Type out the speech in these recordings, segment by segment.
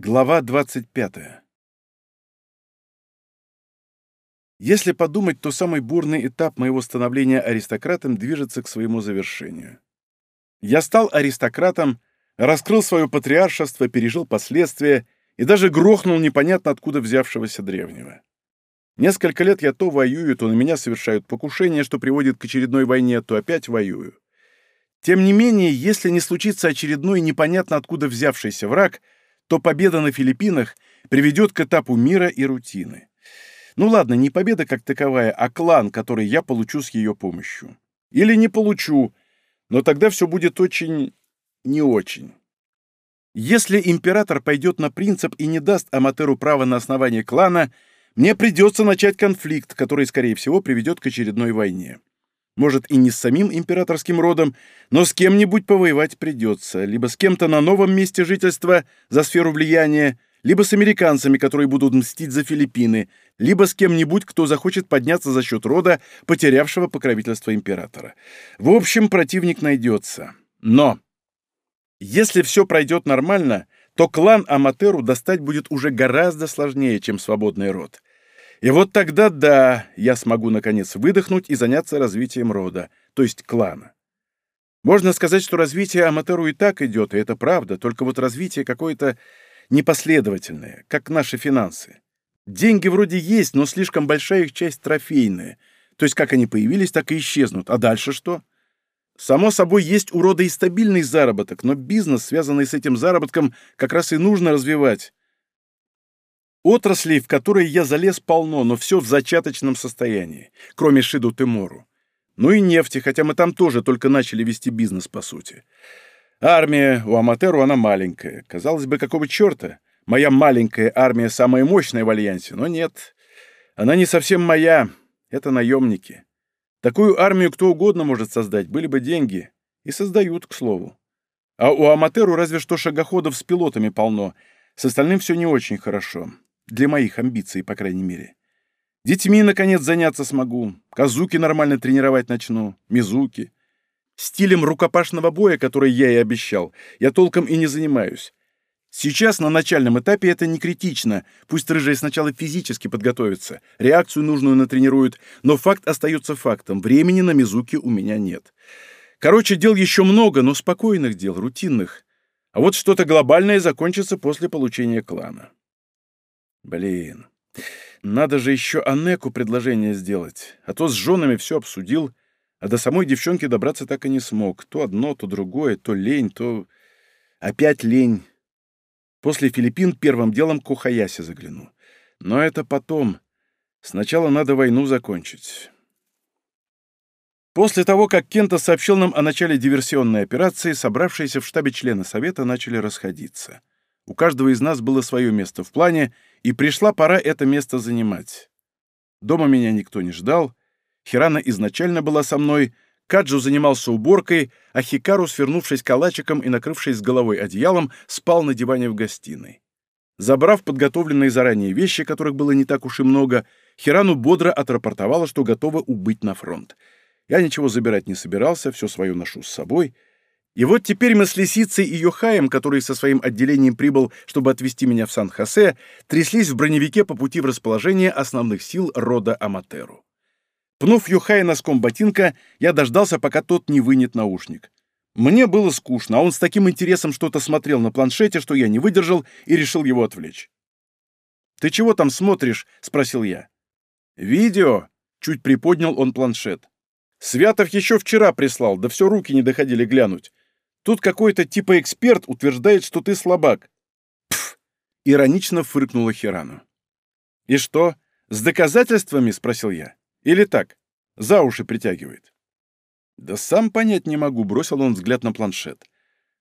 Глава 25. Если подумать, то самый бурный этап моего становления аристократом движется к своему завершению. Я стал аристократом, раскрыл свое патриаршество, пережил последствия и даже грохнул непонятно откуда взявшегося древнего. Несколько лет я то воюю, то на меня совершают покушение, что приводит к очередной войне, то опять воюю. Тем не менее, если не случится очередной непонятно откуда взявшийся враг — то победа на Филиппинах приведет к этапу мира и рутины. Ну ладно, не победа как таковая, а клан, который я получу с ее помощью. Или не получу, но тогда все будет очень... не очень. Если император пойдет на принцип и не даст Аматеру право на основание клана, мне придется начать конфликт, который, скорее всего, приведет к очередной войне. Может, и не с самим императорским родом, но с кем-нибудь повоевать придется, либо с кем-то на новом месте жительства за сферу влияния, либо с американцами, которые будут мстить за Филиппины, либо с кем-нибудь, кто захочет подняться за счет рода, потерявшего покровительство императора. В общем, противник найдется. Но если все пройдет нормально, то клан Аматеру достать будет уже гораздо сложнее, чем свободный род. И вот тогда, да, я смогу, наконец, выдохнуть и заняться развитием рода, то есть клана. Можно сказать, что развитие Аматеру и так идет, и это правда, только вот развитие какое-то непоследовательное, как наши финансы. Деньги вроде есть, но слишком большая их часть трофейная. То есть как они появились, так и исчезнут. А дальше что? Само собой, есть у рода и стабильный заработок, но бизнес, связанный с этим заработком, как раз и нужно развивать. Отраслей, в которые я залез, полно, но все в зачаточном состоянии, кроме Шиду Тимору. Ну и нефти, хотя мы там тоже только начали вести бизнес, по сути. Армия у Аматеру, она маленькая. Казалось бы, какого черта? Моя маленькая армия самая мощная в Альянсе, но нет. Она не совсем моя. Это наемники. Такую армию кто угодно может создать, были бы деньги. И создают, к слову. А у Аматеру разве что шагоходов с пилотами полно. С остальным все не очень хорошо. Для моих амбиций, по крайней мере. Детьми, наконец, заняться смогу. Казуки нормально тренировать начну. Мизуки. Стилем рукопашного боя, который я и обещал, я толком и не занимаюсь. Сейчас на начальном этапе это не критично. Пусть рыжие сначала физически подготовятся, реакцию нужную натренируют, но факт остается фактом. Времени на Мизуки у меня нет. Короче, дел еще много, но спокойных дел, рутинных. А вот что-то глобальное закончится после получения клана. Блин, надо же еще Анеку предложение сделать, а то с женами все обсудил, а до самой девчонки добраться так и не смог. То одно, то другое, то лень, то... Опять лень. После Филиппин первым делом к Ухаясе загляну. Но это потом. Сначала надо войну закончить. После того, как Кента сообщил нам о начале диверсионной операции, собравшиеся в штабе члены Совета начали расходиться. У каждого из нас было свое место в плане, и пришла пора это место занимать. Дома меня никто не ждал, Хирана изначально была со мной, Каджу занимался уборкой, а Хикару, свернувшись калачиком и накрывшись головой одеялом, спал на диване в гостиной. Забрав подготовленные заранее вещи, которых было не так уж и много, Хирану бодро отрапортовала, что готова убыть на фронт. Я ничего забирать не собирался, все свое ношу с собой — и вот теперь мы с Лисицей и Йохаем, который со своим отделением прибыл, чтобы отвезти меня в Сан-Хосе, тряслись в броневике по пути в расположение основных сил рода Аматеру. Пнув Йохая носком ботинка, я дождался, пока тот не вынет наушник. Мне было скучно, а он с таким интересом что-то смотрел на планшете, что я не выдержал и решил его отвлечь. «Ты чего там смотришь?» — спросил я. «Видео», — чуть приподнял он планшет. «Святов еще вчера прислал, да все руки не доходили глянуть. Тут какой-то типа эксперт утверждает, что ты слабак. Пф! Иронично фыркнула Хирану. И что, с доказательствами? Спросил я. Или так? За уши притягивает. Да сам понять не могу, бросил он взгляд на планшет.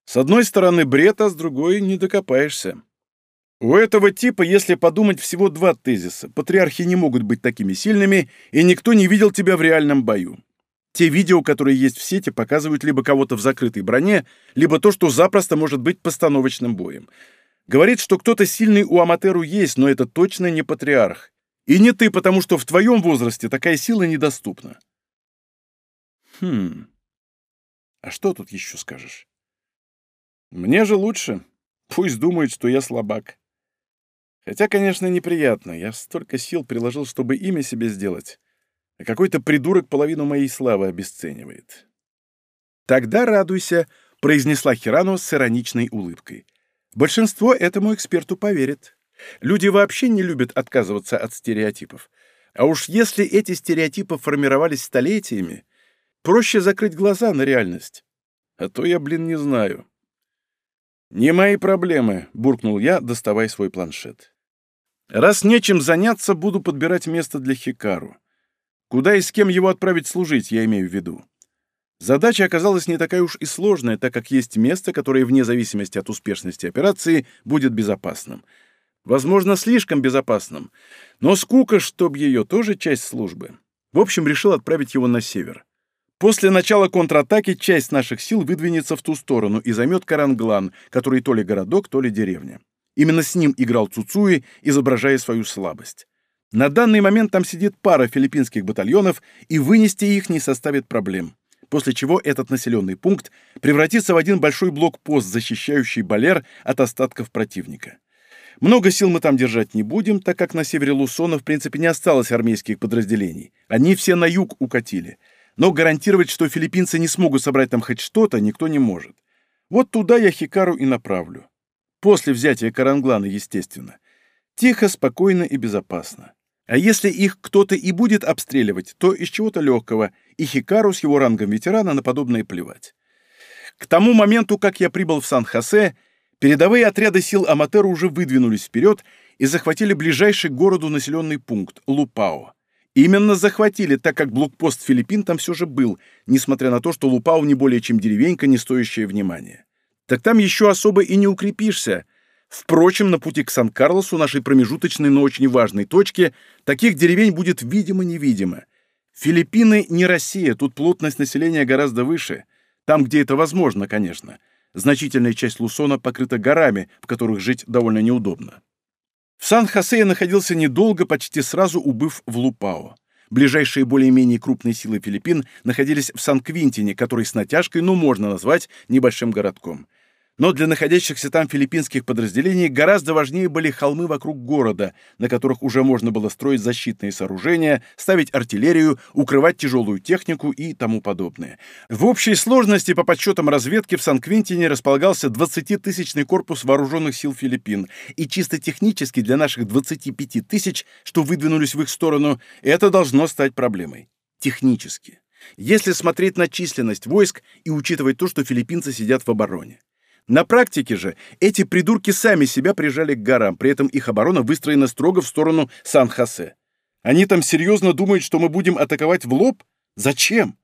С одной стороны бред, а с другой не докопаешься. У этого типа, если подумать, всего два тезиса. Патриархи не могут быть такими сильными, и никто не видел тебя в реальном бою. Те видео, которые есть в сети, показывают либо кого-то в закрытой броне, либо то, что запросто может быть постановочным боем. Говорит, что кто-то сильный у Аматеру есть, но это точно не патриарх. И не ты, потому что в твоем возрасте такая сила недоступна. Хм. А что тут еще скажешь? Мне же лучше. Пусть думают, что я слабак. Хотя, конечно, неприятно. Я столько сил приложил, чтобы имя себе сделать. Какой-то придурок половину моей славы обесценивает. «Тогда радуйся», — произнесла Хирану с ироничной улыбкой. «Большинство этому эксперту поверит. Люди вообще не любят отказываться от стереотипов. А уж если эти стереотипы формировались столетиями, проще закрыть глаза на реальность. А то я, блин, не знаю. «Не мои проблемы», — буркнул я, доставая свой планшет. «Раз нечем заняться, буду подбирать место для Хикару. Куда и с кем его отправить служить, я имею в виду. Задача оказалась не такая уж и сложная, так как есть место, которое вне зависимости от успешности операции будет безопасным. Возможно, слишком безопасным. Но скука, чтоб ее, тоже часть службы. В общем, решил отправить его на север. После начала контратаки часть наших сил выдвинется в ту сторону и займет Каранглан, который то ли городок, то ли деревня. Именно с ним играл Цуцуи, изображая свою слабость. На данный момент там сидит пара филиппинских батальонов, и вынести их не составит проблем. После чего этот населенный пункт превратится в один большой блокпост, защищающий Балер от остатков противника. Много сил мы там держать не будем, так как на севере Лусона в принципе не осталось армейских подразделений. Они все на юг укатили. Но гарантировать, что филиппинцы не смогут собрать там хоть что-то, никто не может. Вот туда я Хикару и направлю. После взятия Каранглана, естественно. Тихо, спокойно и безопасно. А если их кто-то и будет обстреливать, то из чего-то легкого, и Хикару с его рангом ветерана на подобное плевать. К тому моменту, как я прибыл в Сан-Хосе, Передовые отряды сил Аматеру уже выдвинулись вперед и захватили ближайший к городу населенный пункт – Лупао. Именно захватили, так как блокпост Филиппин там все же был, несмотря на то, что Лупао не более чем деревенька, не стоящая внимания. Так там еще особо и не укрепишься. Впрочем, на пути к Сан-Карлосу, нашей промежуточной, но очень важной точке, таких деревень будет видимо-невидимо. Филиппины не Россия, тут плотность населения гораздо выше. Там, где это возможно, конечно – Значительная часть Лусона покрыта горами, в которых жить довольно неудобно. В Сан-Хосе я находился недолго, почти сразу убыв в Лупао. Ближайшие более-менее крупные силы Филиппин находились в Сан-Квинтине, который с натяжкой, ну, можно назвать небольшим городком но для находящихся там филиппинских подразделений гораздо важнее были холмы вокруг города, на которых уже можно было строить защитные сооружения, ставить артиллерию, укрывать тяжелую технику и тому подобное. В общей сложности, по подсчетам разведки, в Сан-Квинтине располагался 20-тысячный корпус вооруженных сил Филиппин, и чисто технически для наших 25 тысяч, что выдвинулись в их сторону, это должно стать проблемой. Технически. Если смотреть на численность войск и учитывать то, что филиппинцы сидят в обороне. На практике же эти придурки сами себя прижали к горам, при этом их оборона выстроена строго в сторону Сан-Хосе. Они там серьезно думают, что мы будем атаковать в лоб? Зачем?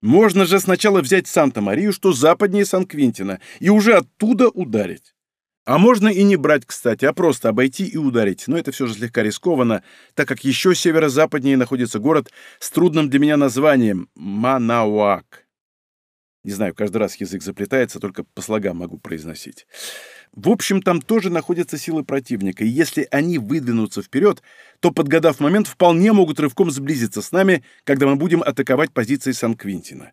Можно же сначала взять Санта-Марию, что западнее Сан-Квинтина, и уже оттуда ударить. А можно и не брать, кстати, а просто обойти и ударить, но это все же слегка рискованно, так как еще северо-западнее находится город с трудным для меня названием – Манауак. Не знаю, каждый раз язык заплетается, только по слогам могу произносить. В общем, там тоже находятся силы противника, и если они выдвинутся вперед, то, подгадав момент, вполне могут рывком сблизиться с нами, когда мы будем атаковать позиции Сан-Квинтина.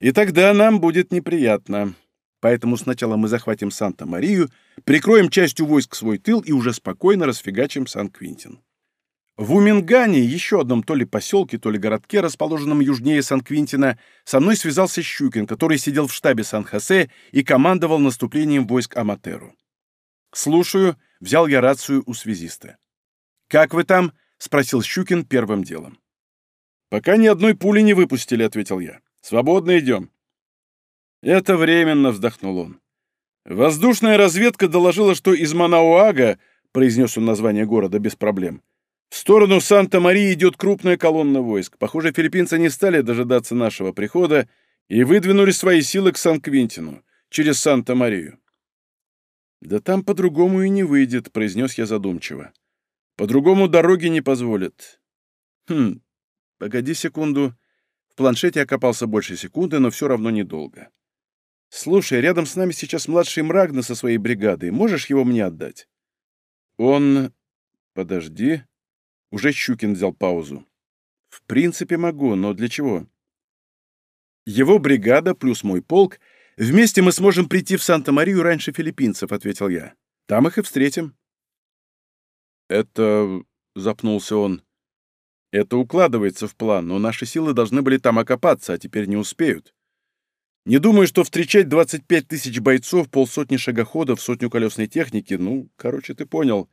И тогда нам будет неприятно. Поэтому сначала мы захватим Санта-Марию, прикроем частью войск свой тыл и уже спокойно расфигачим Сан-Квинтин. В Умингане, еще одном то ли поселке, то ли городке, расположенном южнее Сан-Квинтина, со мной связался Щукин, который сидел в штабе Сан-Хосе и командовал наступлением войск Аматеру. «Слушаю», — взял я рацию у связиста. «Как вы там?» — спросил Щукин первым делом. «Пока ни одной пули не выпустили», — ответил я. «Свободно идем». «Это временно», — вздохнул он. «Воздушная разведка доложила, что из Манауага», — произнес он название города без проблем, — в сторону Санта-Марии идет крупная колонна войск. Похоже, филиппинцы не стали дожидаться нашего прихода и выдвинули свои силы к Сан-Квинтину, через Санта-Марию. «Да там по-другому и не выйдет», — произнес я задумчиво. «По-другому дороги не позволят». «Хм, погоди секунду». В планшете окопался больше секунды, но все равно недолго. «Слушай, рядом с нами сейчас младший Мрагна со своей бригадой. Можешь его мне отдать?» «Он... Подожди...» Уже Щукин взял паузу. «В принципе, могу, но для чего?» «Его бригада плюс мой полк. Вместе мы сможем прийти в Санта-Марию раньше филиппинцев», — ответил я. «Там их и встретим». Это... — запнулся он. Это укладывается в план, но наши силы должны были там окопаться, а теперь не успеют. Не думаю, что встречать 25 тысяч бойцов, полсотни шагоходов, сотню колесной техники, ну, короче, ты понял.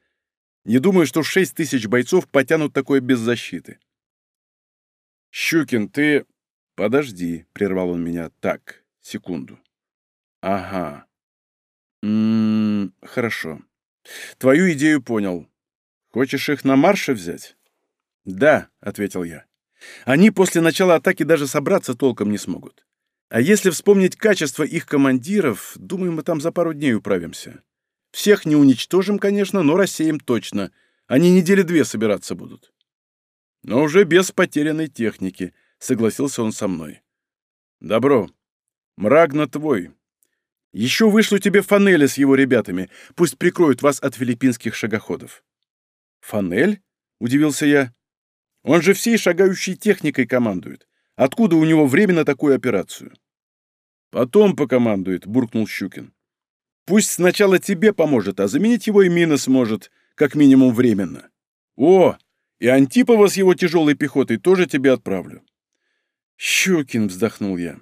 Не думаю, что 6 тысяч бойцов потянут такое без защиты. «Щукин, ты...» «Подожди», — прервал он меня. «Так, секунду». «Ага. М -м, хорошо. Твою идею понял. Хочешь их на марше взять?» «Да», — ответил я. «Они после начала атаки даже собраться толком не смогут. А если вспомнить качество их командиров, думаю, мы там за пару дней управимся. Всех не уничтожим, конечно, но рассеем точно. Они недели две собираться будут». «Но уже без потерянной техники», — согласился он со мной. «Добро. Мрагна твой. Еще вышлю тебе Фанеля с его ребятами. Пусть прикроют вас от филиппинских шагоходов». «Фанель?» — удивился я. Он же всей шагающей техникой командует. Откуда у него время на такую операцию? Потом покомандует, буркнул Щукин. Пусть сначала тебе поможет, а заменить его и Мина сможет, как минимум временно. О, и Антипова с его тяжелой пехотой тоже тебе отправлю. Щукин, вздохнул я.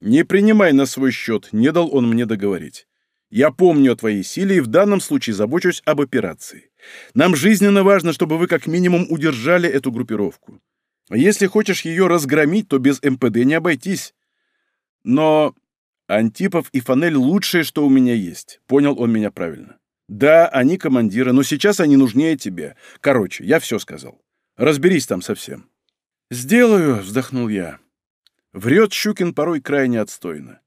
Не принимай на свой счет, не дал он мне договорить. Я помню о твоей силе и в данном случае забочусь об операции. Нам жизненно важно, чтобы вы как минимум удержали эту группировку. А если хочешь ее разгромить, то без МПД не обойтись. Но Антипов и Фанель лучшее, что у меня есть. Понял он меня правильно. Да, они командиры, но сейчас они нужнее тебе. Короче, я все сказал. Разберись там совсем. Сделаю, вздохнул я. Врет Щукин порой крайне отстойно.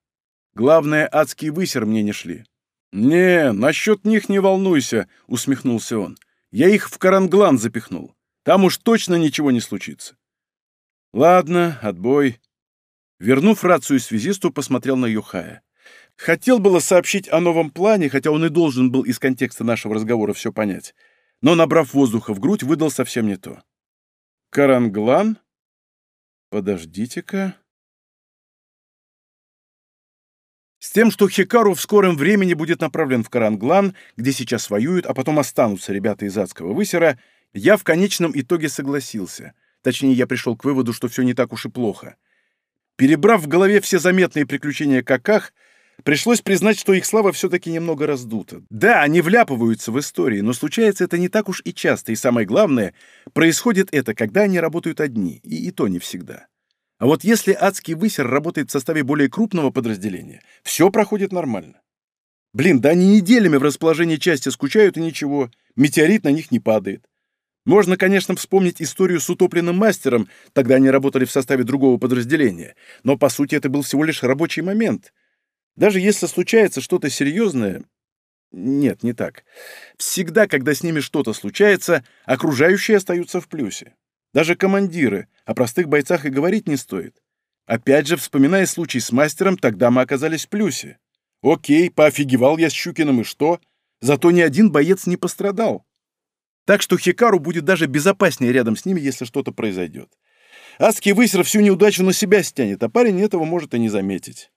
Главное, адский высер мне не шли. «Не, насчет них не волнуйся», — усмехнулся он. «Я их в Каранглан запихнул. Там уж точно ничего не случится». «Ладно, отбой». Вернув рацию связисту, посмотрел на Юхая. Хотел было сообщить о новом плане, хотя он и должен был из контекста нашего разговора все понять, но, набрав воздуха в грудь, выдал совсем не то. «Каранглан? Подождите-ка...» С тем, что Хикару в скором времени будет направлен в Каранглан, где сейчас воюют, а потом останутся ребята из адского высера, я в конечном итоге согласился. Точнее, я пришел к выводу, что все не так уж и плохо. Перебрав в голове все заметные приключения Каках, пришлось признать, что их слава все-таки немного раздута. Да, они вляпываются в истории, но случается это не так уж и часто, и самое главное, происходит это, когда они работают одни, и, и то не всегда. А вот если адский высер работает в составе более крупного подразделения, все проходит нормально. Блин, да они неделями в расположении части скучают и ничего, метеорит на них не падает. Можно, конечно, вспомнить историю с утопленным мастером, тогда они работали в составе другого подразделения, но, по сути, это был всего лишь рабочий момент. Даже если случается что-то серьезное... Нет, не так. Всегда, когда с ними что-то случается, окружающие остаются в плюсе. Даже командиры, о простых бойцах и говорить не стоит. Опять же, вспоминая случай с мастером, тогда мы оказались в плюсе. Окей, поофигевал я с Щукиным, и что? Зато ни один боец не пострадал. Так что Хикару будет даже безопаснее рядом с ними, если что-то произойдет. Адский высер всю неудачу на себя стянет, а парень этого может и не заметить.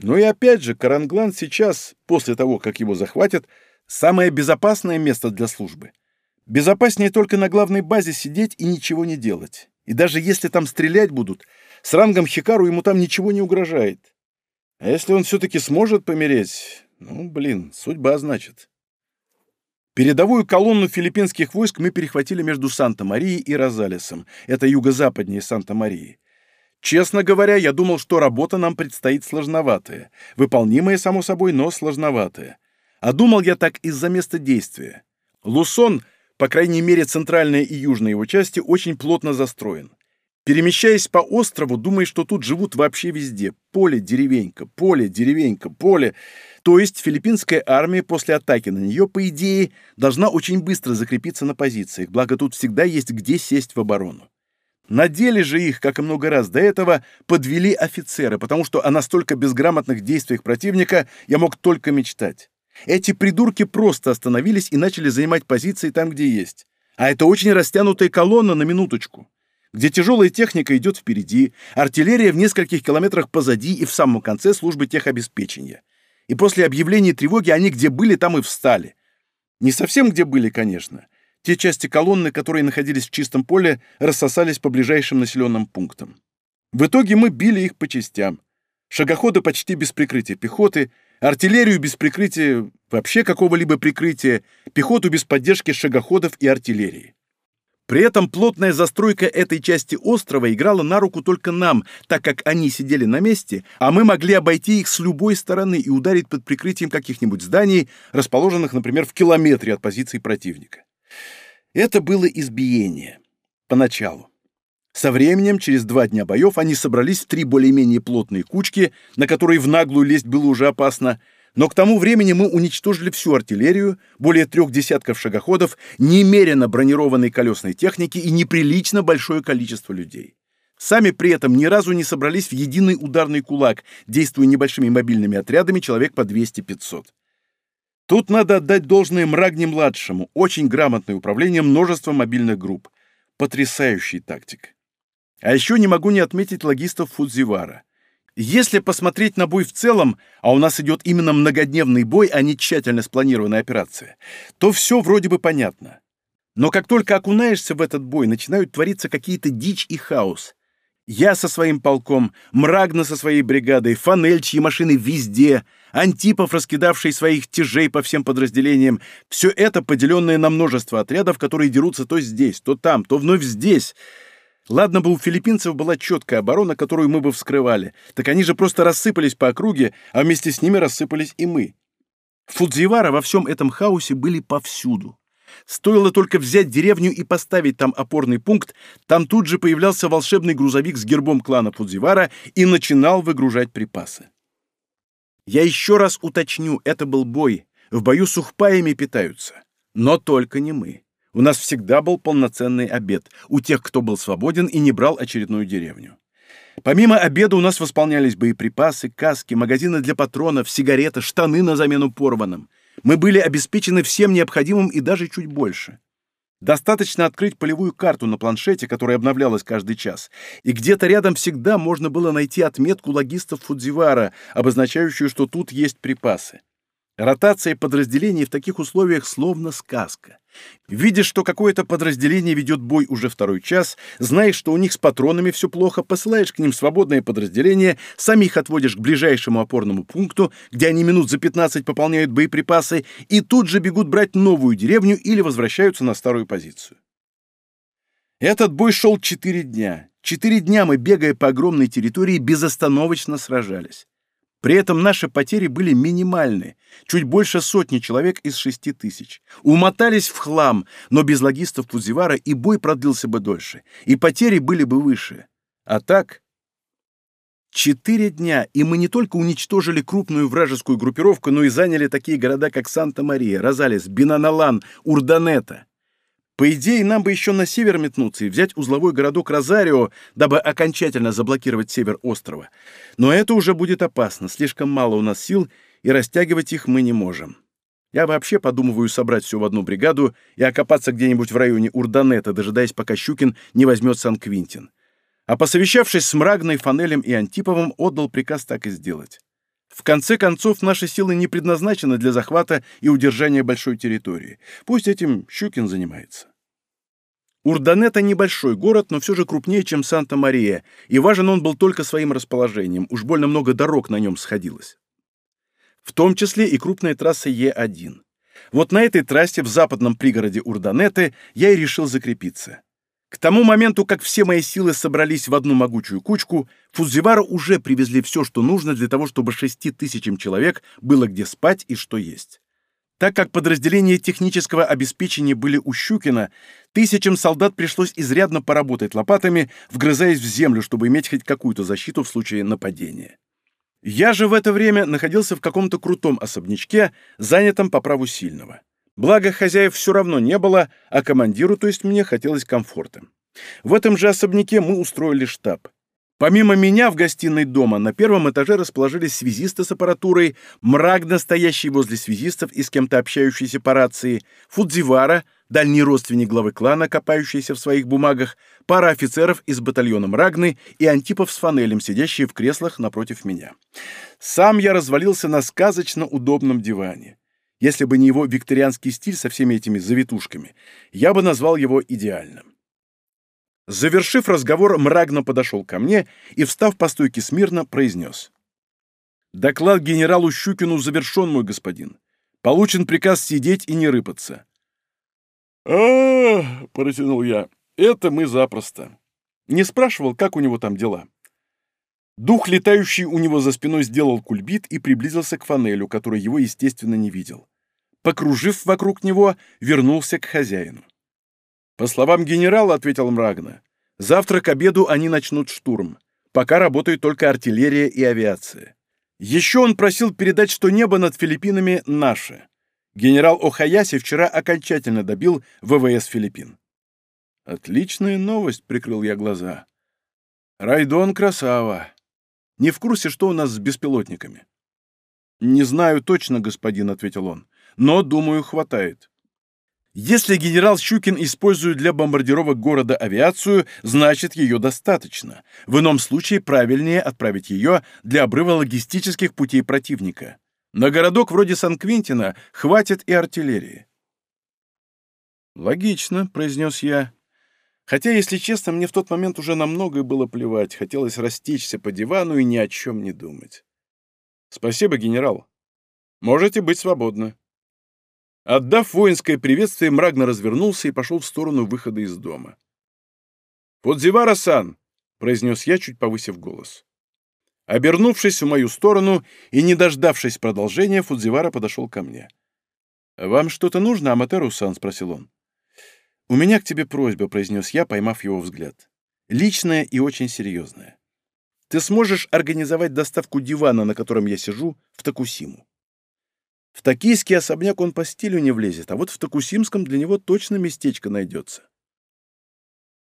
Ну и опять же, Каранглан сейчас, после того, как его захватят, самое безопасное место для службы. Безопаснее только на главной базе сидеть и ничего не делать. И даже если там стрелять будут, с рангом Хикару ему там ничего не угрожает. А если он все-таки сможет помереть, ну, блин, судьба, значит. Передовую колонну филиппинских войск мы перехватили между Санта-Марией и Розалесом. Это юго-западнее Санта-Марии. Честно говоря, я думал, что работа нам предстоит сложноватая. Выполнимая, само собой, но сложноватая. А думал я так из-за места действия. Лусон — по крайней мере, центральная и южная его части очень плотно застроен. Перемещаясь по острову, думаешь, что тут живут вообще везде. Поле, деревенька, поле, деревенька, поле. То есть филиппинская армия после атаки на нее, по идее, должна очень быстро закрепиться на позициях, благо тут всегда есть где сесть в оборону. На деле же их, как и много раз до этого, подвели офицеры, потому что о настолько безграмотных действиях противника я мог только мечтать. Эти придурки просто остановились и начали занимать позиции там, где есть. А это очень растянутая колонна на минуточку, где тяжелая техника идет впереди, артиллерия в нескольких километрах позади и в самом конце службы техобеспечения. И после объявления тревоги они где были, там и встали. Не совсем где были, конечно. те части колонны, которые находились в чистом поле, рассосались по ближайшим населенным пунктам. В итоге мы били их по частям. Шагоходы почти без прикрытия пехоты, артиллерию без прикрытия вообще какого-либо прикрытия, пехоту без поддержки шагоходов и артиллерии. При этом плотная застройка этой части острова играла на руку только нам, так как они сидели на месте, а мы могли обойти их с любой стороны и ударить под прикрытием каких-нибудь зданий, расположенных, например, в километре от позиции противника. Это было избиение. Поначалу. Со временем, через два дня боев, они собрались в три более-менее плотные кучки, на которые в наглую лезть было уже опасно, но к тому времени мы уничтожили всю артиллерию, более трех десятков шагоходов, немерено бронированной колесной техники и неприлично большое количество людей. Сами при этом ни разу не собрались в единый ударный кулак, действуя небольшими мобильными отрядами человек по 200-500. Тут надо отдать должное Мрагне-младшему, очень грамотное управление множеством мобильных групп. Потрясающий тактик. А еще не могу не отметить логистов Фудзивара. Если посмотреть на бой в целом, а у нас идет именно многодневный бой, а не тщательно спланированная операция, то все вроде бы понятно. Но как только окунаешься в этот бой, начинают твориться какие-то дичь и хаос. Я со своим полком, Мрагна со своей бригадой, Фанель, чьи машины везде, Антипов, раскидавший своих тяжей по всем подразделениям. Все это поделенное на множество отрядов, которые дерутся то здесь, то там, то вновь здесь — Ладно бы у филиппинцев была четкая оборона, которую мы бы вскрывали, так они же просто рассыпались по округе, а вместе с ними рассыпались и мы. Фудзивара во всем этом хаосе были повсюду. Стоило только взять деревню и поставить там опорный пункт, там тут же появлялся волшебный грузовик с гербом клана Фудзивара и начинал выгружать припасы. Я еще раз уточню, это был бой. В бою сухпаями питаются. Но только не мы. У нас всегда был полноценный обед у тех, кто был свободен и не брал очередную деревню. Помимо обеда у нас восполнялись боеприпасы, каски, магазины для патронов, сигареты, штаны на замену порванным. Мы были обеспечены всем необходимым и даже чуть больше. Достаточно открыть полевую карту на планшете, которая обновлялась каждый час, и где-то рядом всегда можно было найти отметку логистов Фудзивара, обозначающую, что тут есть припасы. Ротация подразделений в таких условиях словно сказка. Видишь, что какое-то подразделение ведет бой уже второй час, знаешь, что у них с патронами все плохо, посылаешь к ним свободное подразделение, сами их отводишь к ближайшему опорному пункту, где они минут за 15 пополняют боеприпасы, и тут же бегут брать новую деревню или возвращаются на старую позицию. Этот бой шел четыре дня. Четыре дня мы, бегая по огромной территории, безостановочно сражались. При этом наши потери были минимальны, чуть больше сотни человек из шести тысяч. Умотались в хлам, но без логистов Пузивара и бой продлился бы дольше, и потери были бы выше. А так... Четыре дня, и мы не только уничтожили крупную вражескую группировку, но и заняли такие города, как Санта-Мария, Розалес, Бинаналан, Урданета. По идее, нам бы еще на север метнуться и взять узловой городок Розарио, дабы окончательно заблокировать север острова. Но это уже будет опасно, слишком мало у нас сил, и растягивать их мы не можем. Я вообще подумываю собрать все в одну бригаду и окопаться где-нибудь в районе Урданета, дожидаясь, пока Щукин не возьмет Сан-Квинтин. А посовещавшись с Мрагной, Фанелем и Антиповым, отдал приказ так и сделать. В конце концов, наши силы не предназначены для захвата и удержания большой территории. Пусть этим Щукин занимается. Урданета небольшой город, но все же крупнее, чем Санта-Мария, и важен он был только своим расположением, уж больно много дорог на нем сходилось. В том числе и крупная трасса Е1. Вот на этой трассе в западном пригороде Урданеты я и решил закрепиться. К тому моменту, как все мои силы собрались в одну могучую кучку, Фудзивара уже привезли все, что нужно для того, чтобы шести тысячам человек было где спать и что есть. Так как подразделения технического обеспечения были у Щукина, тысячам солдат пришлось изрядно поработать лопатами, вгрызаясь в землю, чтобы иметь хоть какую-то защиту в случае нападения. Я же в это время находился в каком-то крутом особнячке, занятом по праву сильного. Благо, хозяев все равно не было, а командиру, то есть мне, хотелось комфорта. В этом же особняке мы устроили штаб. Помимо меня в гостиной дома на первом этаже расположились связисты с аппаратурой, мрак, настоящий возле связистов и с кем-то общающийся по рации, Фудзивара, дальний родственник главы клана, копающийся в своих бумагах, пара офицеров из батальона Мрагны и Антипов с Фанелем, сидящие в креслах напротив меня. Сам я развалился на сказочно удобном диване. Если бы не его викторианский стиль со всеми этими завитушками, я бы назвал его идеальным. Завершив разговор, Мрагно подошел ко мне и, встав по стойке смирно, произнес. «Доклад генералу Щукину завершен, мой господин. Получен приказ сидеть и не рыпаться». «А, — протянул я, — это мы запросто. Не спрашивал, как у него там дела». Дух, летающий у него за спиной, сделал кульбит и приблизился к фанелю, который его, естественно, не видел. Покружив вокруг него, вернулся к хозяину. «По словам генерала, — ответил Мрагна, — завтра к обеду они начнут штурм. Пока работают только артиллерия и авиация. Еще он просил передать, что небо над Филиппинами наше. Генерал Охаяси вчера окончательно добил ВВС Филиппин. «Отличная новость», — прикрыл я глаза. «Райдон красава. Не в курсе, что у нас с беспилотниками?» «Не знаю точно, господин», — ответил он, — «но, думаю, хватает». Если генерал Щукин использует для бомбардировок города авиацию, значит, ее достаточно. В ином случае правильнее отправить ее для обрыва логистических путей противника. На городок вроде Сан-Квинтина хватит и артиллерии. «Логично», — произнес я. Хотя, если честно, мне в тот момент уже на многое было плевать. Хотелось растечься по дивану и ни о чем не думать. «Спасибо, генерал. Можете быть свободны». Отдав воинское приветствие, Мрагна развернулся и пошел в сторону выхода из дома. «Фудзивара-сан!» — произнес я, чуть повысив голос. Обернувшись в мою сторону и не дождавшись продолжения, Фудзивара подошел ко мне. «Вам что-то нужно, Аматеру-сан?» — спросил он. «У меня к тебе просьба», — произнес я, поймав его взгляд. «Личная и очень серьезная. Ты сможешь организовать доставку дивана, на котором я сижу, в Такусиму?» В токийский особняк он по стилю не влезет, а вот в Токусимском для него точно местечко найдется.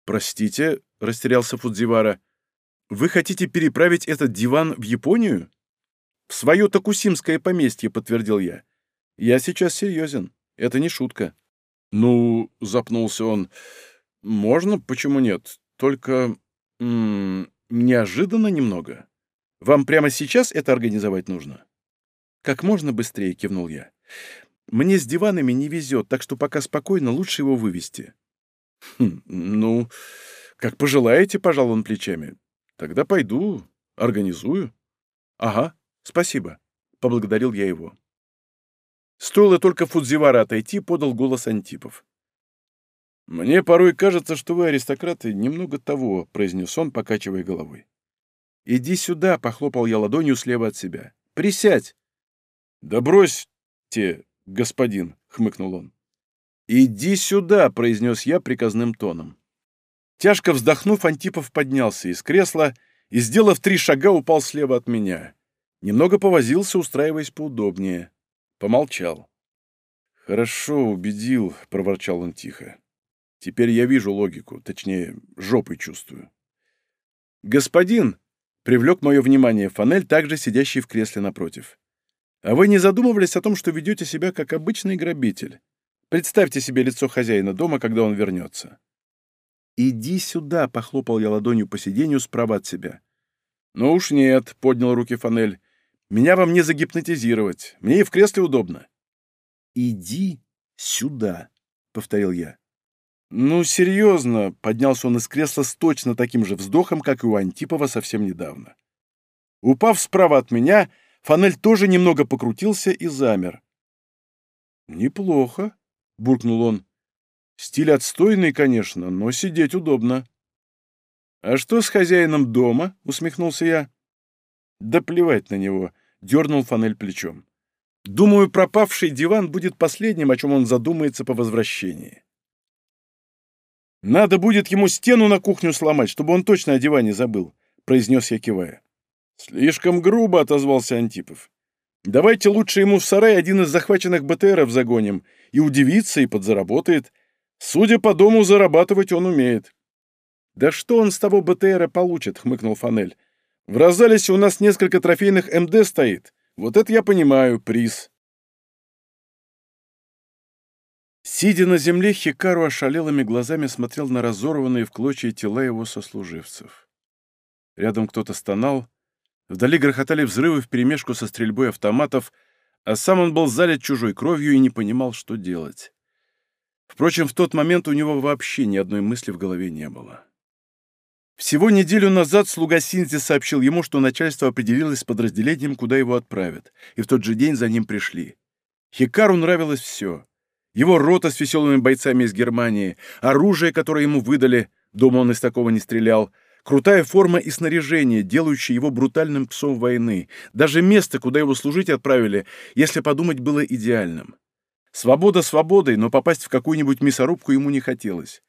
«Простите», — растерялся Фудзивара, — «вы хотите переправить этот диван в Японию?» «В свое Токусимское поместье», — подтвердил я. «Я сейчас серьезен. Это не шутка». «Ну», — запнулся он, — «можно, почему нет? Только... М -м, неожиданно немного. Вам прямо сейчас это организовать нужно?» «Как можно быстрее», — кивнул я. «Мне с диванами не везет, так что пока спокойно, лучше его вывести». «Хм, ну, как пожелаете», — пожал он плечами. «Тогда пойду, организую». «Ага, спасибо», — поблагодарил я его. Стоило только Фудзивара отойти, подал голос Антипов. «Мне порой кажется, что вы, аристократы, немного того», — произнес он, покачивая головой. «Иди сюда», — похлопал я ладонью слева от себя. «Присядь!» «Да бросьте, господин!» — хмыкнул он. «Иди сюда!» — произнес я приказным тоном. Тяжко вздохнув, Антипов поднялся из кресла и, сделав три шага, упал слева от меня. Немного повозился, устраиваясь поудобнее. Помолчал. «Хорошо, убедил», — проворчал он тихо. «Теперь я вижу логику, точнее, жопой чувствую». «Господин!» — привлек мое внимание Фанель, также сидящий в кресле напротив. А вы не задумывались о том, что ведете себя как обычный грабитель? Представьте себе лицо хозяина дома, когда он вернется. «Иди сюда!» — похлопал я ладонью по сиденью справа от себя. «Ну уж нет», — поднял руки Фанель. «Меня вам не загипнотизировать. Мне и в кресле удобно». «Иди сюда», — повторил я. «Ну, серьезно», — поднялся он из кресла с точно таким же вздохом, как и у Антипова совсем недавно. Упав справа от меня, Фанель тоже немного покрутился и замер. «Неплохо», — буркнул он. «Стиль отстойный, конечно, но сидеть удобно». «А что с хозяином дома?» — усмехнулся я. «Да плевать на него», — дернул Фанель плечом. «Думаю, пропавший диван будет последним, о чем он задумается по возвращении». «Надо будет ему стену на кухню сломать, чтобы он точно о диване забыл», — произнес я, кивая. «Слишком грубо», — отозвался Антипов. «Давайте лучше ему в сарай один из захваченных БТРов загоним. И удивится, и подзаработает. Судя по дому, зарабатывать он умеет». «Да что он с того БТРа получит?» — хмыкнул Фанель. «В Розалисе у нас несколько трофейных МД стоит. Вот это я понимаю, приз». Сидя на земле, Хикару ошалелыми глазами смотрел на разорванные в клочья тела его сослуживцев. Рядом кто-то стонал, Вдали грохотали взрывы вперемешку со стрельбой автоматов, а сам он был залит чужой кровью и не понимал, что делать. Впрочем, в тот момент у него вообще ни одной мысли в голове не было. Всего неделю назад слуга Синзи сообщил ему, что начальство определилось с подразделением, куда его отправят, и в тот же день за ним пришли. Хикару нравилось все. Его рота с веселыми бойцами из Германии, оружие, которое ему выдали, дома он из такого не стрелял, крутая форма и снаряжение, делающие его брутальным псом войны, даже место, куда его служить отправили, если подумать, было идеальным. Свобода свободой, но попасть в какую-нибудь мясорубку ему не хотелось.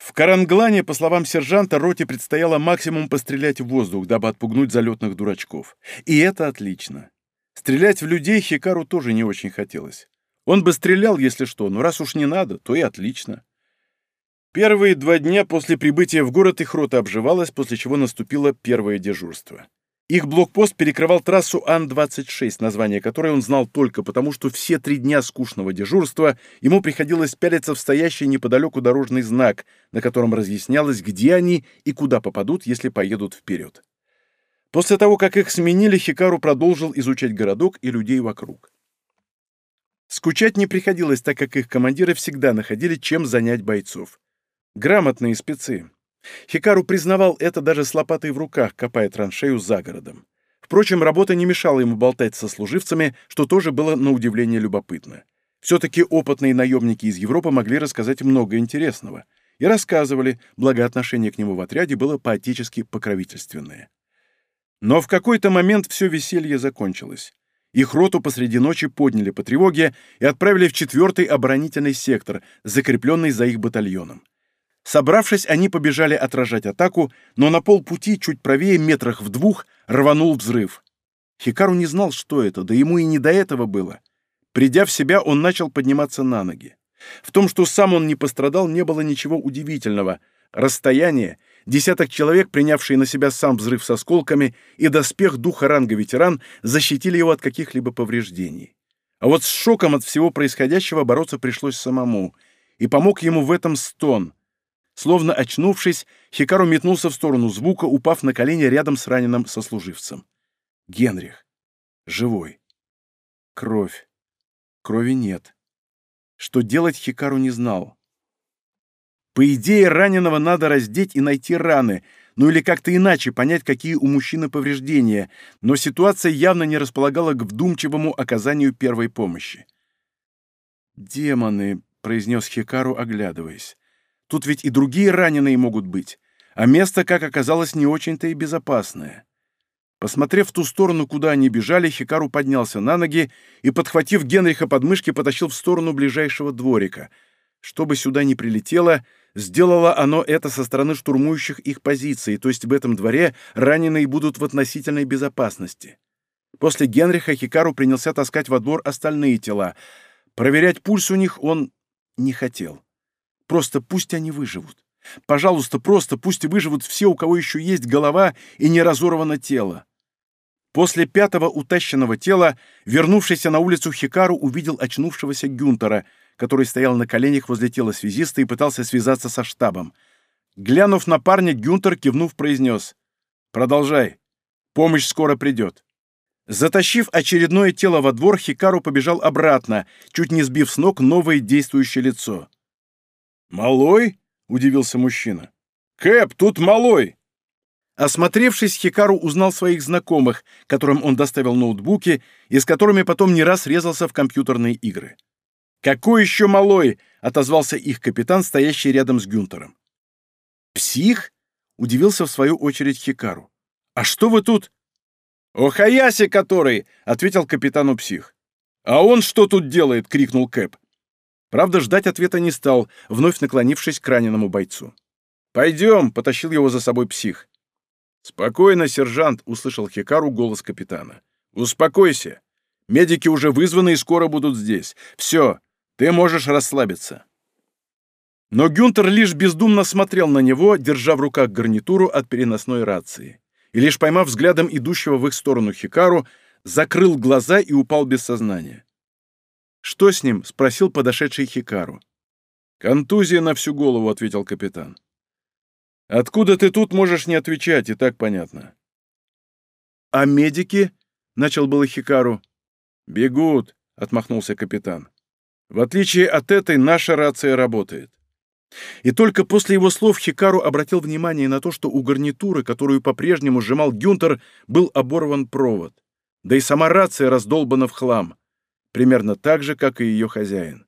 В Каранглане, по словам сержанта, роте предстояло максимум пострелять в воздух, дабы отпугнуть залетных дурачков. И это отлично. Стрелять в людей Хикару тоже не очень хотелось. Он бы стрелял, если что, но раз уж не надо, то и отлично. Первые два дня после прибытия в город их рота обживалась, после чего наступило первое дежурство. Их блокпост перекрывал трассу Ан-26, название которой он знал только потому, что все три дня скучного дежурства ему приходилось пялиться в стоящий неподалеку дорожный знак, на котором разъяснялось, где они и куда попадут, если поедут вперед. После того, как их сменили, Хикару продолжил изучать городок и людей вокруг. Скучать не приходилось, так как их командиры всегда находили, чем занять бойцов. Грамотные спецы. Хикару признавал это даже с лопатой в руках, копая траншею за городом. Впрочем, работа не мешала ему болтать со служивцами, что тоже было на удивление любопытно. Все-таки опытные наемники из Европы могли рассказать много интересного. И рассказывали, благо отношение к нему в отряде было поотечески покровительственное. Но в какой-то момент все веселье закончилось. Их роту посреди ночи подняли по тревоге и отправили в четвертый оборонительный сектор, закрепленный за их батальоном. Собравшись, они побежали отражать атаку, но на полпути, чуть правее, метрах в двух, рванул взрыв. Хикару не знал, что это, да ему и не до этого было. Придя в себя, он начал подниматься на ноги. В том, что сам он не пострадал, не было ничего удивительного. Расстояние, десяток человек, принявшие на себя сам взрыв с осколками, и доспех духа ранга ветеран защитили его от каких-либо повреждений. А вот с шоком от всего происходящего бороться пришлось самому, и помог ему в этом стон — Словно очнувшись, Хикару метнулся в сторону звука, упав на колени рядом с раненым сослуживцем. Генрих. Живой. Кровь. Крови нет. Что делать Хикару не знал. По идее, раненого надо раздеть и найти раны, ну или как-то иначе понять, какие у мужчины повреждения, но ситуация явно не располагала к вдумчивому оказанию первой помощи. «Демоны», — произнес Хикару, оглядываясь. Тут ведь и другие раненые могут быть, а место, как оказалось, не очень-то и безопасное. Посмотрев в ту сторону, куда они бежали, Хикару поднялся на ноги и, подхватив Генриха под мышки, потащил в сторону ближайшего дворика. Чтобы сюда не прилетело, сделало оно это со стороны штурмующих их позиций, то есть в этом дворе раненые будут в относительной безопасности. После Генриха Хикару принялся таскать во двор остальные тела. Проверять пульс у них он не хотел. Просто пусть они выживут. Пожалуйста, просто пусть выживут все, у кого еще есть голова и не разорвано тело. После пятого утащенного тела, вернувшийся на улицу Хикару увидел очнувшегося Гюнтера, который стоял на коленях возле тела связиста и пытался связаться со штабом. Глянув на парня, Гюнтер, кивнув, произнес «Продолжай. Помощь скоро придет». Затащив очередное тело во двор, Хикару побежал обратно, чуть не сбив с ног новое действующее лицо. «Малой?» — удивился мужчина. «Кэп, тут малой!» Осмотревшись, Хикару узнал своих знакомых, которым он доставил ноутбуки и с которыми потом не раз резался в компьютерные игры. «Какой еще малой?» — отозвался их капитан, стоящий рядом с Гюнтером. «Псих?» — удивился в свою очередь Хикару. «А что вы тут?» «О, Хаяси который!» — ответил капитану псих. «А он что тут делает?» — крикнул Кэп. Правда, ждать ответа не стал, вновь наклонившись к раненому бойцу. «Пойдем!» — потащил его за собой псих. «Спокойно, сержант!» — услышал Хикару голос капитана. «Успокойся! Медики уже вызваны и скоро будут здесь. Все, ты можешь расслабиться». Но Гюнтер лишь бездумно смотрел на него, держа в руках гарнитуру от переносной рации. И лишь поймав взглядом идущего в их сторону Хикару, закрыл глаза и упал без сознания. «Что с ним?» — спросил подошедший Хикару. «Контузия на всю голову», — ответил капитан. «Откуда ты тут можешь не отвечать, и так понятно». «А медики?» — начал было Хикару. «Бегут», — отмахнулся капитан. «В отличие от этой, наша рация работает». И только после его слов Хикару обратил внимание на то, что у гарнитуры, которую по-прежнему сжимал Гюнтер, был оборван провод. Да и сама рация раздолбана в хлам. Примерно так же, как и ее хозяин.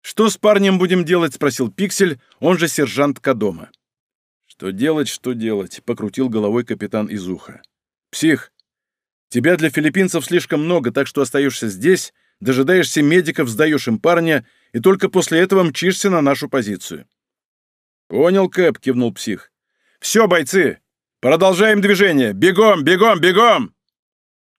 «Что с парнем будем делать?» — спросил Пиксель, он же сержант Кадома. «Что делать, что делать?» — покрутил головой капитан из уха. «Псих, тебя для филиппинцев слишком много, так что остаешься здесь, дожидаешься медиков, сдаешь им парня, и только после этого мчишься на нашу позицию». «Понял, Кэп», — кивнул псих. «Все, бойцы, продолжаем движение! Бегом, бегом, бегом!»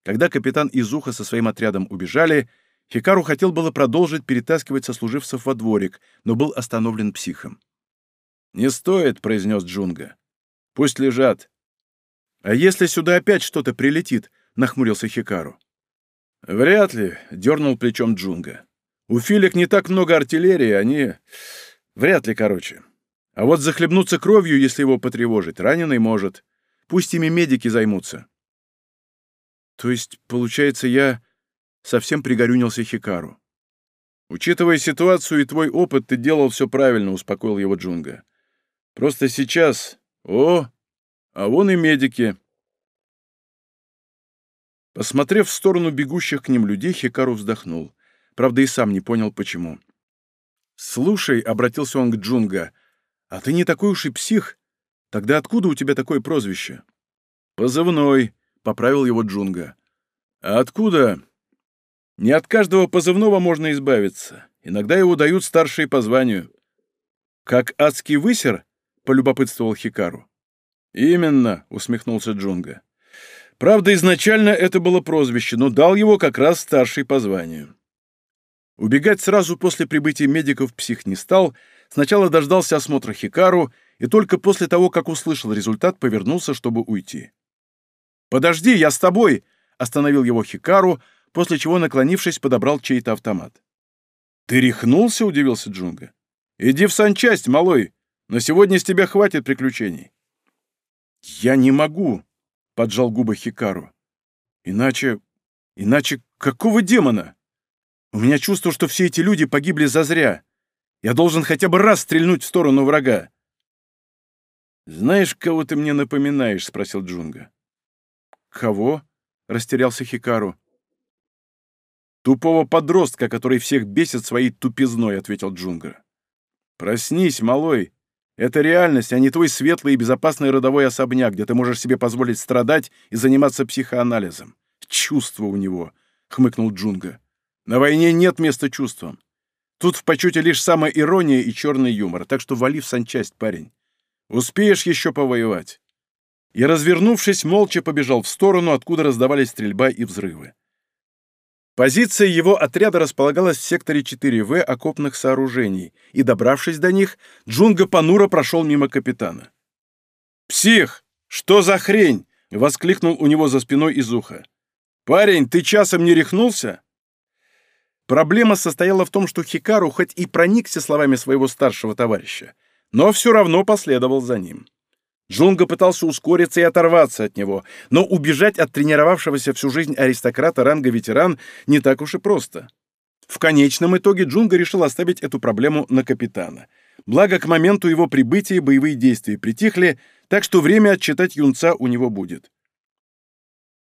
Когда капитан Изуха со своим отрядом убежали, Хикару хотел было продолжить перетаскивать сослуживцев во дворик, но был остановлен психом. «Не стоит», — произнес Джунга. «Пусть лежат». «А если сюда опять что-то прилетит?» — нахмурился Хикару. «Вряд ли», — дернул плечом Джунга. «У филик не так много артиллерии, они... Вряд ли, короче. А вот захлебнуться кровью, если его потревожить, раненый может. Пусть ими медики займутся». «То есть, получается, я...» Совсем пригорюнился Хикару. «Учитывая ситуацию и твой опыт, ты делал все правильно», — успокоил его Джунга. «Просто сейчас... О, а вон и медики». Посмотрев в сторону бегущих к ним людей, Хикару вздохнул. Правда, и сам не понял, почему. «Слушай», — обратился он к Джунга, — «а ты не такой уж и псих. Тогда откуда у тебя такое прозвище?» «Позывной», — поправил его Джунга. «А откуда?» Не от каждого позывного можно избавиться. Иногда его дают старшие по званию. «Как адский высер?» — полюбопытствовал Хикару. «Именно», — усмехнулся Джунга. «Правда, изначально это было прозвище, но дал его как раз старший по званию». Убегать сразу после прибытия медиков псих не стал, сначала дождался осмотра Хикару и только после того, как услышал результат, повернулся, чтобы уйти. «Подожди, я с тобой!» — остановил его Хикару, после чего, наклонившись, подобрал чей-то автомат. «Ты рехнулся?» — удивился Джунга. «Иди в санчасть, малой. На сегодня с тебя хватит приключений». «Я не могу», — поджал губы Хикару. «Иначе... иначе какого демона? У меня чувство, что все эти люди погибли зазря. Я должен хотя бы раз стрельнуть в сторону врага». «Знаешь, кого ты мне напоминаешь?» — спросил Джунга. «Кого?» — растерялся Хикару. «Тупого подростка, который всех бесит своей тупизной», — ответил Джунга. «Проснись, малой. Это реальность, а не твой светлый и безопасный родовой особняк, где ты можешь себе позволить страдать и заниматься психоанализом. Чувство у него», — хмыкнул Джунга. «На войне нет места чувствам. Тут в почете лишь самая ирония и черный юмор, так что вали в санчасть, парень. Успеешь еще повоевать». И, развернувшись, молча побежал в сторону, откуда раздавались стрельба и взрывы. Позиция его отряда располагалась в секторе 4В окопных сооружений, и, добравшись до них, Джунга Панура прошел мимо капитана. «Псих! Что за хрень?» — воскликнул у него за спиной из уха. «Парень, ты часом не рехнулся?» Проблема состояла в том, что Хикару хоть и проникся словами своего старшего товарища, но все равно последовал за ним. Джунга пытался ускориться и оторваться от него, но убежать от тренировавшегося всю жизнь аристократа ранга ветеран не так уж и просто. В конечном итоге Джунга решил оставить эту проблему на капитана. Благо, к моменту его прибытия боевые действия притихли, так что время отчитать юнца у него будет.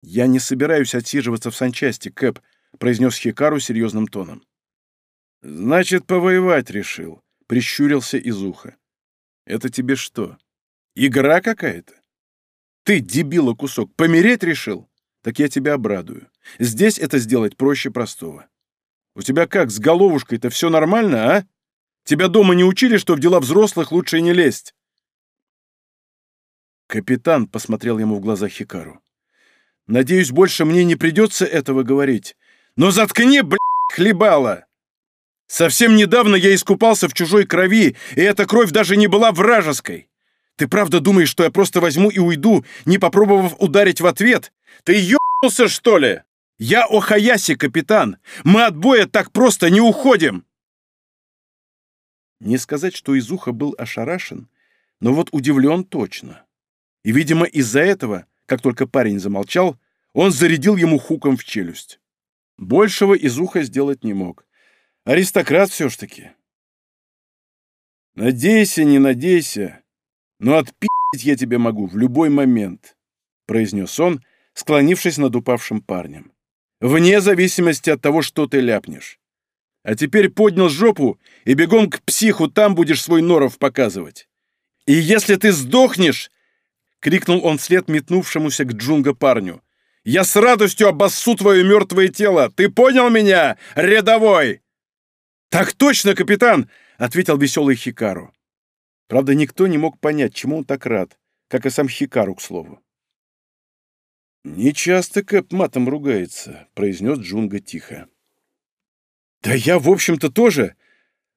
«Я не собираюсь отсиживаться в санчасти, Кэп», — произнес Хикару серьезным тоном. «Значит, повоевать решил», — прищурился из уха. «Это тебе что, Игра какая-то? Ты, дебила кусок, помереть решил? Так я тебя обрадую. Здесь это сделать проще простого. У тебя как, с головушкой-то все нормально, а? Тебя дома не учили, что в дела взрослых лучше не лезть?» Капитан посмотрел ему в глаза Хикару. «Надеюсь, больше мне не придется этого говорить. Но заткни, блядь, хлебала! Совсем недавно я искупался в чужой крови, и эта кровь даже не была вражеской. Ты правда думаешь, что я просто возьму и уйду, не попробовав ударить в ответ? Ты ёбнулся, что ли? Я Охаяси, капитан. Мы от боя так просто не уходим. Не сказать, что из уха был ошарашен, но вот удивлен точно. И, видимо, из-за этого, как только парень замолчал, он зарядил ему хуком в челюсть. Большего из уха сделать не мог. Аристократ все ж таки. «Надейся, не надейся, но отпить я тебе могу в любой момент», — произнес он, склонившись над упавшим парнем. «Вне зависимости от того, что ты ляпнешь. А теперь поднял жопу и бегом к психу, там будешь свой норов показывать. И если ты сдохнешь, — крикнул он вслед метнувшемуся к Джунга парню, — я с радостью обоссу твое мертвое тело. Ты понял меня, рядовой? Так точно, капитан, — ответил веселый Хикару. Правда, никто не мог понять, чему он так рад, как и сам Хикару, к слову. «Не часто Кэп матом ругается», — произнес Джунга тихо. «Да я, в общем-то, тоже.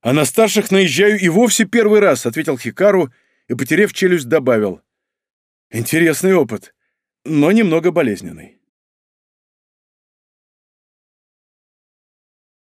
А на старших наезжаю и вовсе первый раз», — ответил Хикару и, потеряв челюсть, добавил. «Интересный опыт, но немного болезненный».